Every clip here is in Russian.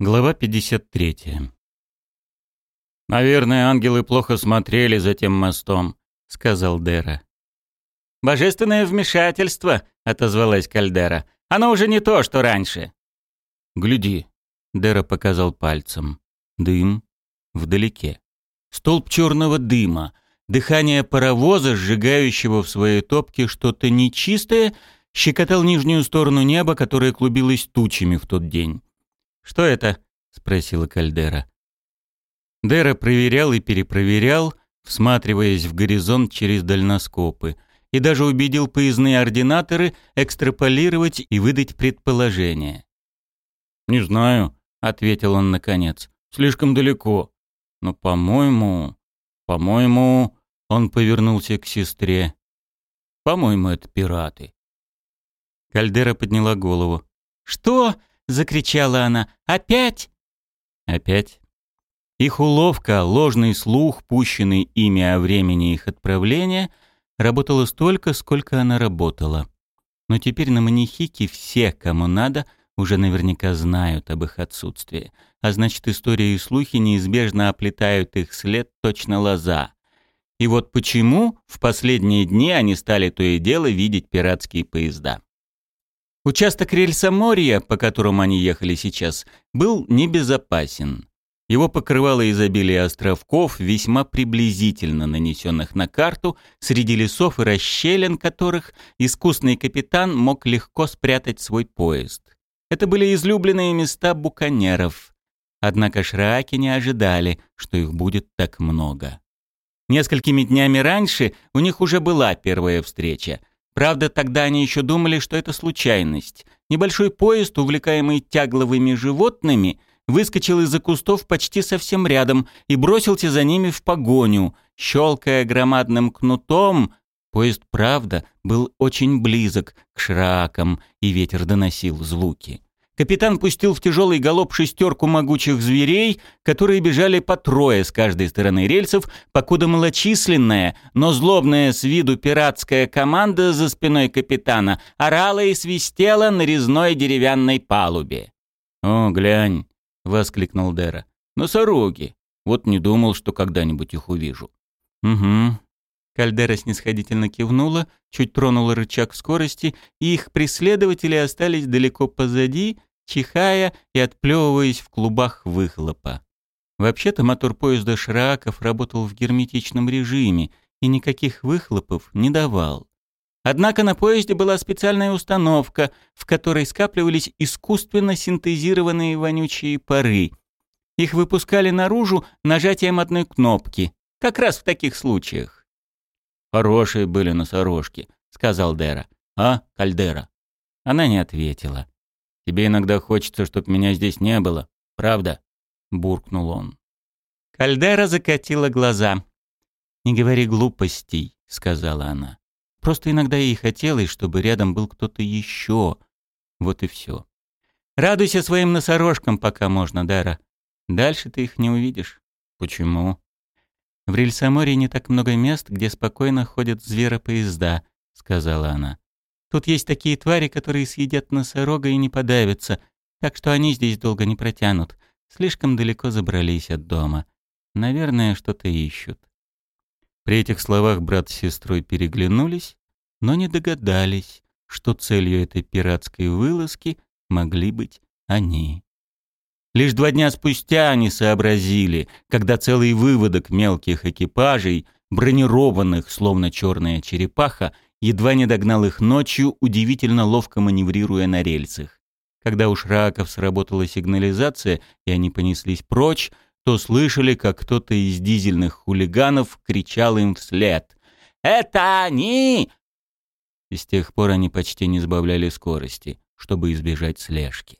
Глава 53. «Наверное, ангелы плохо смотрели за тем мостом», — сказал Дера. «Божественное вмешательство», — отозвалась Кальдера. «Оно уже не то, что раньше». «Гляди», — Дера показал пальцем. Дым вдалеке. Столб черного дыма, дыхание паровоза, сжигающего в своей топке что-то нечистое, щекотал нижнюю сторону неба, которое клубилось тучами в тот день. «Что это?» — спросила Кальдера. Дера проверял и перепроверял, всматриваясь в горизонт через дальноскопы, и даже убедил поездные ординаторы экстраполировать и выдать предположение. «Не знаю», — ответил он наконец, — «слишком далеко. Но, по-моему... По-моему...» Он повернулся к сестре. «По-моему, это пираты». Кальдера подняла голову. «Что?» — закричала она. «Опять?» «Опять?» Их уловка, ложный слух, пущенный ими о времени их отправления, работала столько, сколько она работала. Но теперь на манихике все, кому надо, уже наверняка знают об их отсутствии. А значит, истории и слухи неизбежно оплетают их след точно лоза. И вот почему в последние дни они стали то и дело видеть пиратские поезда. Участок рельсоморья, по которому они ехали сейчас, был небезопасен. Его покрывало изобилие островков, весьма приблизительно нанесенных на карту, среди лесов и расщелин которых искусный капитан мог легко спрятать свой поезд. Это были излюбленные места буконеров. Однако шрааки не ожидали, что их будет так много. Несколькими днями раньше у них уже была первая встреча, Правда, тогда они еще думали, что это случайность. Небольшой поезд, увлекаемый тягловыми животными, выскочил из-за кустов почти совсем рядом и бросился за ними в погоню. Щелкая громадным кнутом, поезд, правда, был очень близок к шракам, и ветер доносил звуки. Капитан пустил в тяжелый галоп шестерку могучих зверей, которые бежали по трое с каждой стороны рельсов, покуда малочисленная, но злобная с виду пиратская команда за спиной капитана орала и свистела на резной деревянной палубе. «О, глянь!» — воскликнул Дера. «Носороги! Вот не думал, что когда-нибудь их увижу». «Угу». Кальдера снисходительно кивнула, чуть тронула рычаг скорости, и их преследователи остались далеко позади — чихая и отплевываясь в клубах выхлопа. Вообще-то мотор поезда Шрааков работал в герметичном режиме и никаких выхлопов не давал. Однако на поезде была специальная установка, в которой скапливались искусственно синтезированные вонючие пары. Их выпускали наружу нажатием одной кнопки, как раз в таких случаях. «Хорошие были носорожки», — сказал Дера. «А, Кальдера?» Она не ответила. Тебе иногда хочется, чтобы меня здесь не было, правда?» — буркнул он. Кальдера закатила глаза. «Не говори глупостей», — сказала она. «Просто иногда ей хотелось, чтобы рядом был кто-то еще. Вот и все. Радуйся своим носорожкам, пока можно, Дара. Дальше ты их не увидишь». «Почему?» «В Рельсаморе не так много мест, где спокойно ходят зверопоезда», — сказала она. Тут есть такие твари, которые съедят носорога и не подавятся, так что они здесь долго не протянут. Слишком далеко забрались от дома. Наверное, что-то ищут». При этих словах брат с сестрой переглянулись, но не догадались, что целью этой пиратской вылазки могли быть они. Лишь два дня спустя они сообразили, когда целый выводок мелких экипажей, бронированных, словно черная черепаха, едва не догнал их ночью, удивительно ловко маневрируя на рельсах. Когда у Шраков сработала сигнализация, и они понеслись прочь, то слышали, как кто-то из дизельных хулиганов кричал им вслед. «Это они!» И с тех пор они почти не сбавляли скорости, чтобы избежать слежки.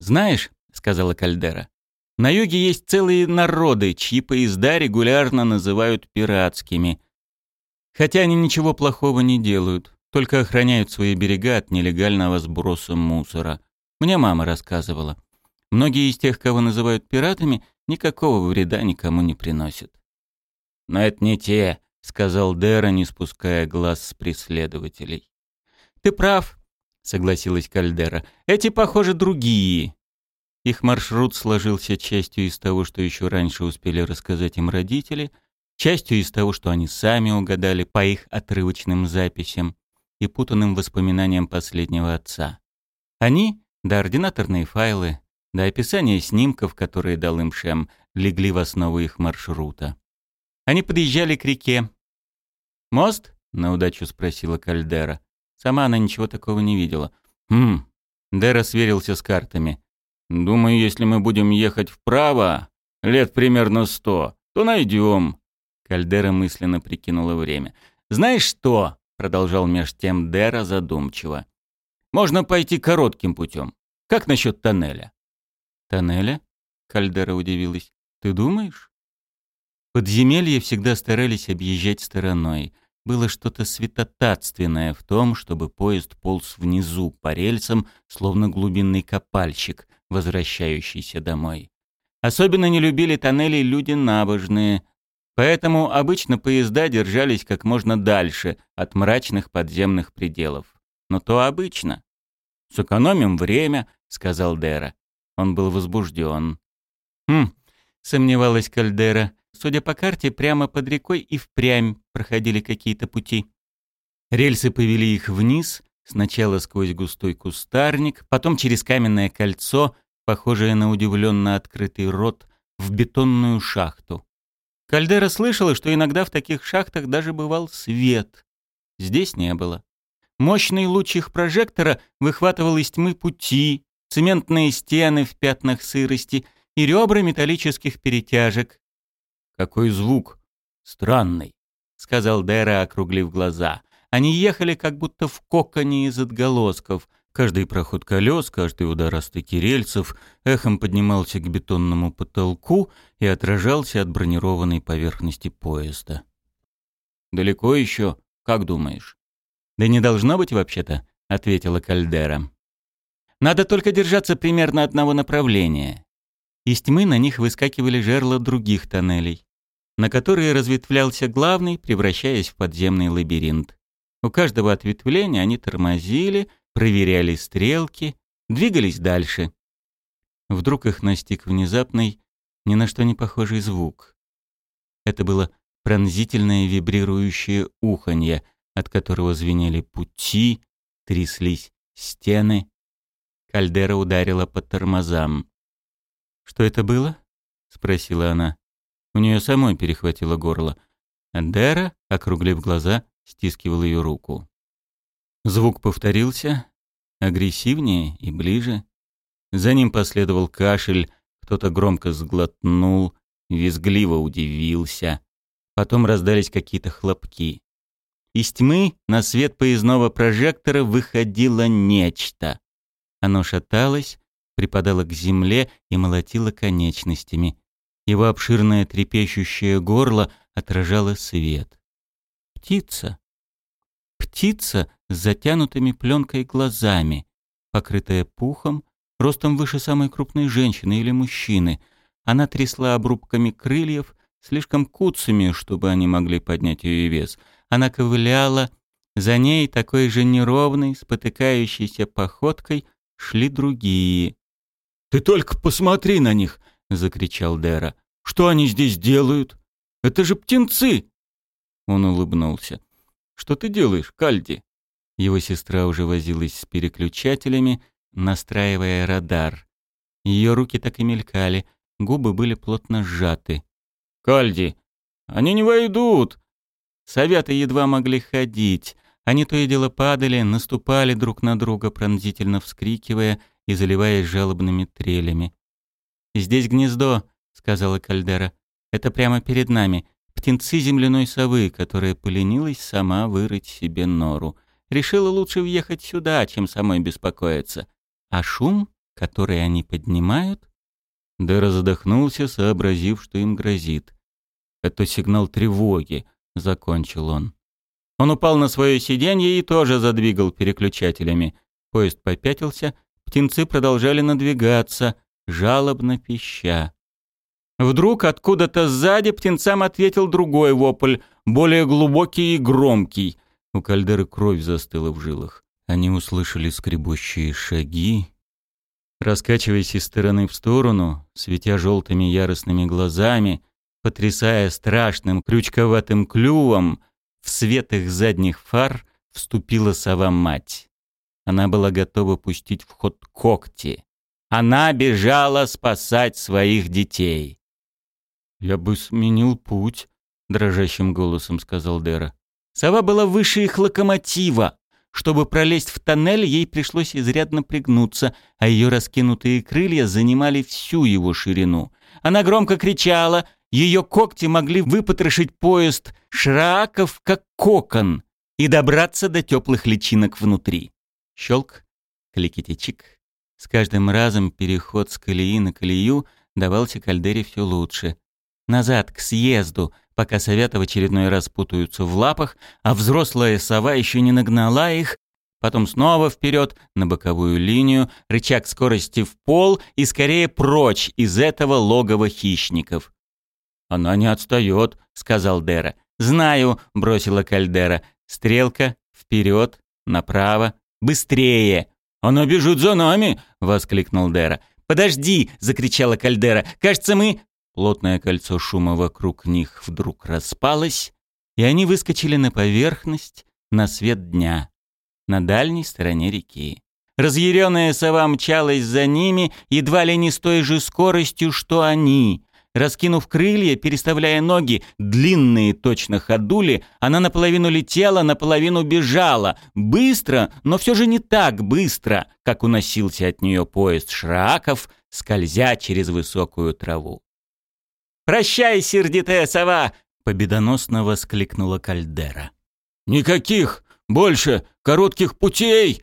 «Знаешь», — сказала Кальдера, — «на юге есть целые народы, чьи поезда регулярно называют пиратскими — Хотя они ничего плохого не делают, только охраняют свои берега от нелегального сброса мусора. Мне мама рассказывала. Многие из тех, кого называют пиратами, никакого вреда никому не приносят. «Но это не те», — сказал Дэра, не спуская глаз с преследователей. «Ты прав», — согласилась Кальдера. «Эти, похоже, другие». Их маршрут сложился частью из того, что еще раньше успели рассказать им родители, частью из того, что они сами угадали по их отрывочным записям и путанным воспоминаниям последнего отца. Они, да ординаторные файлы, да описание снимков, которые дал им Шем, легли в основу их маршрута. Они подъезжали к реке. «Мост?» — на удачу спросила Кальдера. Сама она ничего такого не видела. «Хм». Дера сверился с картами. «Думаю, если мы будем ехать вправо, лет примерно сто, то найдем». Кальдера мысленно прикинула время. «Знаешь что?» — продолжал меж тем Дера задумчиво. «Можно пойти коротким путем. Как насчет тоннеля?» «Тоннеля?» — Кальдера удивилась. «Ты думаешь?» Подземелья всегда старались объезжать стороной. Было что-то святотатственное в том, чтобы поезд полз внизу по рельсам, словно глубинный копальщик, возвращающийся домой. Особенно не любили тоннели люди набожные, поэтому обычно поезда держались как можно дальше от мрачных подземных пределов. Но то обычно. «Сэкономим время», — сказал Дера. Он был возбужден. «Хм», — сомневалась Кальдера, Судя по карте, прямо под рекой и впрямь проходили какие-то пути. Рельсы повели их вниз, сначала сквозь густой кустарник, потом через каменное кольцо, похожее на удивленно открытый рот, в бетонную шахту. Кальдера слышала, что иногда в таких шахтах даже бывал свет. Здесь не было. Мощный луч их прожектора выхватывал из тьмы пути, цементные стены в пятнах сырости и ребра металлических перетяжек, «Какой звук? Странный», — сказал Дэра, округлив глаза. Они ехали как будто в коконе из отголосков. Каждый проход колес, каждый удар о стыки рельсов эхом поднимался к бетонному потолку и отражался от бронированной поверхности поезда. «Далеко еще? Как думаешь?» «Да не должно быть вообще-то», — ответила Кальдера. «Надо только держаться примерно одного направления». Из тьмы на них выскакивали жерла других тоннелей на которые разветвлялся главный, превращаясь в подземный лабиринт. У каждого ответвления они тормозили, проверяли стрелки, двигались дальше. Вдруг их настиг внезапный, ни на что не похожий звук. Это было пронзительное вибрирующее уханье, от которого звенели пути, тряслись стены. Кальдера ударила по тормозам. «Что это было?» — спросила она. У нее самой перехватило горло. Дера, округлив глаза, стискивал ее руку. Звук повторился, агрессивнее и ближе. За ним последовал кашель, кто-то громко сглотнул, визгливо удивился. Потом раздались какие-то хлопки. Из тьмы на свет поездного прожектора выходило нечто. Оно шаталось, припадало к земле и молотило конечностями. Его обширное трепещущее горло отражало свет. Птица. Птица с затянутыми пленкой глазами, покрытая пухом, ростом выше самой крупной женщины или мужчины. Она трясла обрубками крыльев, слишком куцами, чтобы они могли поднять ее вес. Она ковыляла, за ней такой же неровной, спотыкающейся походкой шли другие. «Ты только посмотри на них!» — закричал Дера. «Что они здесь делают? Это же птенцы!» Он улыбнулся. «Что ты делаешь, Кальди?» Его сестра уже возилась с переключателями, настраивая радар. Ее руки так и мелькали, губы были плотно сжаты. «Кальди, они не войдут!» Советы едва могли ходить. Они то и дело падали, наступали друг на друга, пронзительно вскрикивая и заливаясь жалобными трелями. «Здесь гнездо», — сказала Кальдера. «Это прямо перед нами. Птенцы земляной совы, которая поленилась сама вырыть себе нору. Решила лучше въехать сюда, чем самой беспокоиться. А шум, который они поднимают...» Дера задохнулся, сообразив, что им грозит. «Это сигнал тревоги», — закончил он. Он упал на свое сиденье и тоже задвигал переключателями. Поезд попятился, птенцы продолжали надвигаться — жалобно пища. Вдруг откуда-то сзади птенцам ответил другой вопль, более глубокий и громкий. У кальдеры кровь застыла в жилах. Они услышали скребущие шаги Раскачиваясь из стороны в сторону, светя желтыми яростными глазами, потрясая страшным крючковатым клювом, в свет их задних фар вступила сова-мать. Она была готова пустить в ход когти. Она бежала спасать своих детей. «Я бы сменил путь», — дрожащим голосом сказал Дера. Сова была выше их локомотива. Чтобы пролезть в тоннель, ей пришлось изрядно пригнуться, а ее раскинутые крылья занимали всю его ширину. Она громко кричала, ее когти могли выпотрошить поезд шраков, как кокон, и добраться до теплых личинок внутри. Щелк, кликетичик. С каждым разом переход с колеи на колею давался Кальдере все лучше. Назад, к съезду, пока совета в очередной раз путаются в лапах, а взрослая сова еще не нагнала их, потом снова вперед на боковую линию, рычаг скорости в пол и скорее прочь из этого логова хищников. «Она не отстает», — сказал Дера. «Знаю», — бросила Кальдера. «Стрелка, вперед, направо, быстрее!» «Она бежит за нами!» — воскликнул Дера. «Подожди!» — закричала Кальдера. «Кажется, мы...» Плотное кольцо шума вокруг них вдруг распалось, и они выскочили на поверхность, на свет дня, на дальней стороне реки. Разъяренная сова мчалась за ними, едва ли не с той же скоростью, что они. Раскинув крылья, переставляя ноги, длинные точно ходули, она наполовину летела, наполовину бежала. Быстро, но все же не так быстро, как уносился от нее поезд шраков, скользя через высокую траву. «Прощай, сердитая сова!» — победоносно воскликнула Кальдера. «Никаких больше коротких путей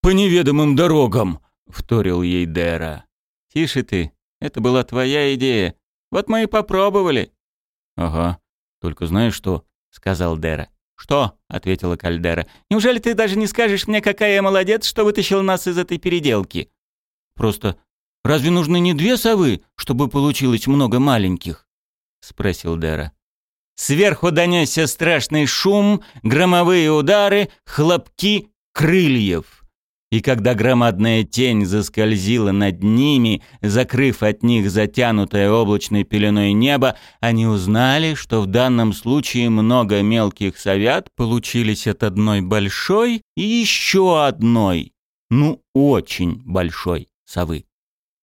по неведомым дорогам!» — вторил ей Дера. «Тише ты, это была твоя идея. Вот мы и попробовали». «Ага, только знаешь что?» — сказал Дера. «Что?» — ответила Кальдера. «Неужели ты даже не скажешь мне, какая я молодец, что вытащил нас из этой переделки?» «Просто Разве нужны не две совы, чтобы получилось много маленьких?» — спросил Дера. Сверху донесся страшный шум, громовые удары, хлопки крыльев. И когда громадная тень заскользила над ними, закрыв от них затянутое облачной пеленой небо, они узнали, что в данном случае много мелких совят получились от одной большой и еще одной, ну очень большой совы.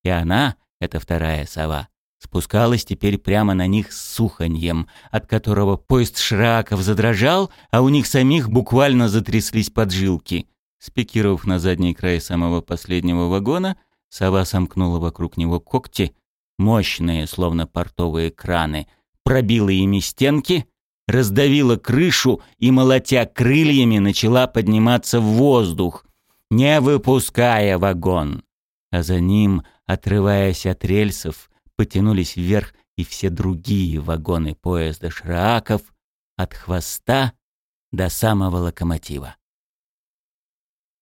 И она, эта вторая сова, спускалась теперь прямо на них с суханьем, от которого поезд Шраков задрожал, а у них самих буквально затряслись поджилки. Спикировав на задний край самого последнего вагона, сова сомкнула вокруг него когти, мощные, словно портовые краны, пробила ими стенки, раздавила крышу и, молотя крыльями, начала подниматься в воздух, не выпуская вагон. А за ним Отрываясь от рельсов, потянулись вверх и все другие вагоны поезда Шрааков от хвоста до самого локомотива.